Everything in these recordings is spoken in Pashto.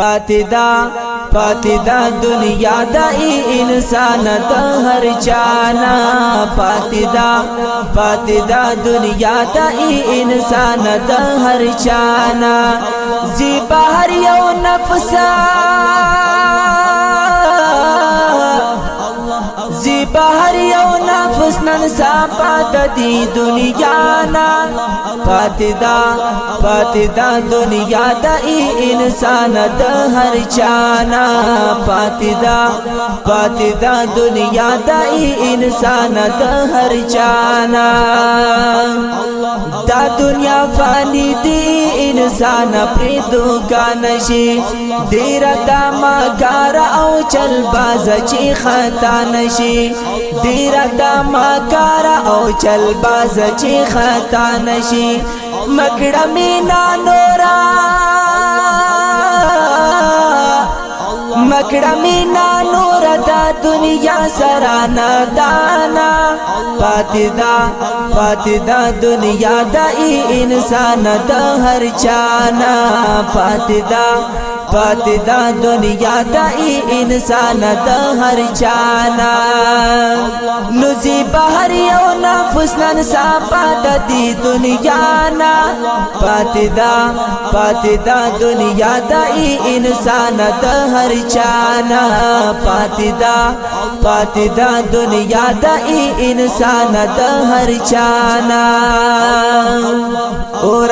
فاتدا فاتدا دنیا د انسان د هر چانا فاتدا فاتدا دنیا د انسان د هر چانا زی بهر یو نفسا زی بهر یو نفس نن سابا د دې دنیا نا پاتدا پاتدا دنیا د انسان د هر چانا پاتدا پاتدا دنیا د انسان د هر چانا دا دنیا فانی دی انسان پر دوکان شي ډیر تا ما کار او چل باز چی خطا نشي ډیر تا مکار او چل باز چې خطا نشي مکړه مینا نورا مکړه مینا نور دا دنیا سره نه دانا پاتې دا پاتې دا دنیا د انسان د هر چانا پاتې دا پات دا دنیا دا ای انسان دا هر چانا نزی بہر یو نفس نن ساپا دا دی دنیا نا پات دا پات دا دنیا دا ای انسان دا هر چانا پات دا پات دا دنیا دا ای انسان دا هر چانا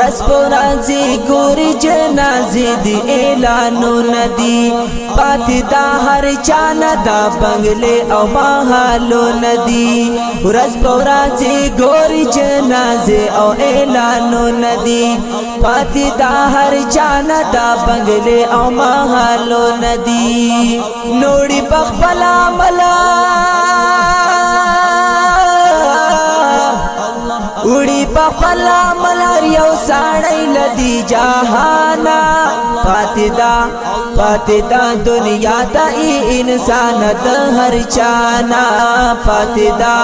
پس پرازی گوری جنازی دی اعلانو ندی پاتی دا هر چان دا بنگلے او محالو ندی ورز پرازی گوری جنازی او اعلانو ندی پاتی دا هر چان دا بنگلے او محالو ندی نوڑی بخبلا ملا بخل ملار یو ساړی لدی جهانا پاتدا پاتدا دنیا ته انسان د هر چانا پاتدا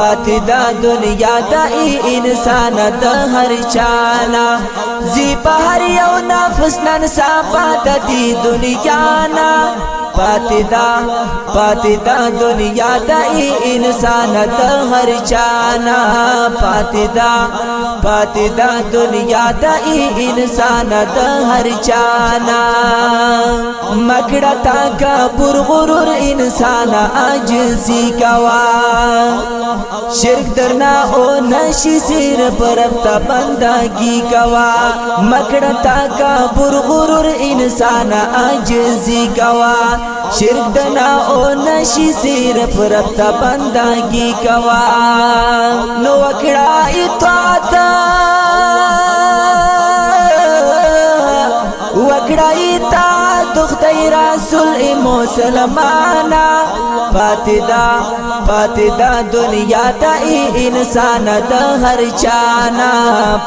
پاتدا دنیا ته انسان د هر چانا زی په هر یو نفس نن سابا د دنیا نا پاتا پاتا دنیا دا انسان دا ہر جانا پاتا پاتا دنیا دا انسان دا ہر چانا مکڑا تا کا پور گر انسان اجزی گوا شرد نہ بندہ بندگی کوا مکڑا تا کا پور گر انسان اجزی کوا شرک دنا او نشی صرف رب ته بندګي کوا نو وکړه اطاعت وکړه اطاعت خدای رسول مسلمانا فاتدا فاتدا دنیا ته انسان د هر چانا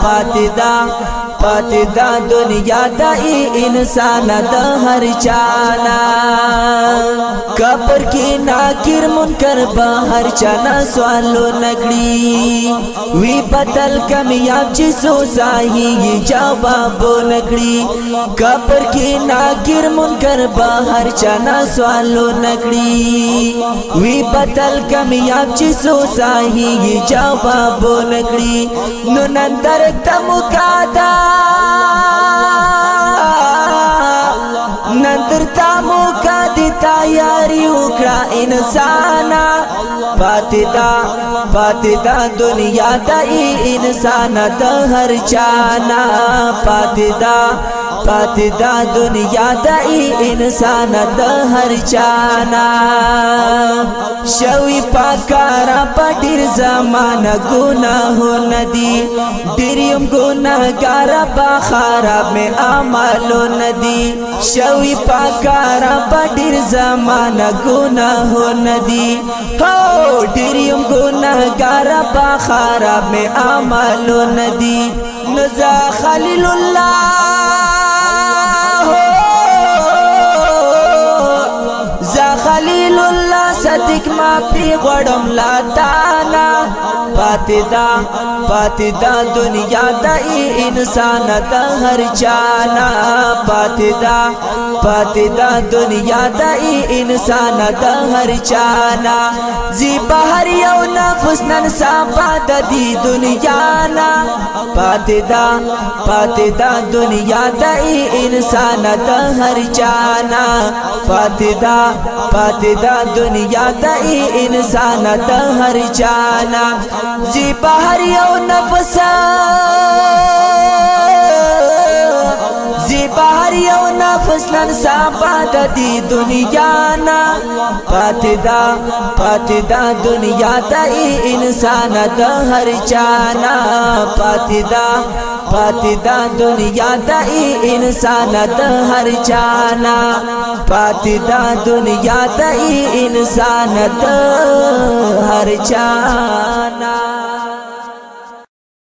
فاتدا پاتې دا دنیا د انسان د هر چانا کپر کی ناکر منکر باہر چانا سوالو نگڑی وی بطل کمیاب چی سو ساہی جوابو نگڑی کپر کی ناکر منکر باہر چانا سوالو نگڑی وی بطل کمیاب چی سو ساہی جوابو نگڑی نن اندر تم کادا نن تم یاری وکړه انسان پاتدا پاتدا دنیا د انسان د هر چانا پاتدا پات دا دنیا د انسان د هر چانا شوی پاکارا پټیر زمانہ گناہ ندی ډیریم گناهګار په خراب می اعمالو ندی شوی پاکارا پټیر زمانہ گناہ ندی هو ډیریم گناهګار په خراب می اعمالو ندی نزا خلیل الله صدق ما پی غړم لا تانا پاتدا پاتدا دنیا د انسان ته هر چانا پاتدا دا دنیا دا ای انسان دا ہر زی بہر یو نفس نن سا پاتا دی دنیا نا دا پاتی دا دنیا دا ای انسان دا ہر چانا دا پاتی دا دنیا دا ای انسان دا ہر چانا جانا جی باہر پس یو نفس نن سبا د دې دنیا نا پاتدا پاتدا دنیا د انسان د هر چانا پاتدا پاتدا دنیا د انسان د هر چانا پاتدا دنیا د انسان د هر چانا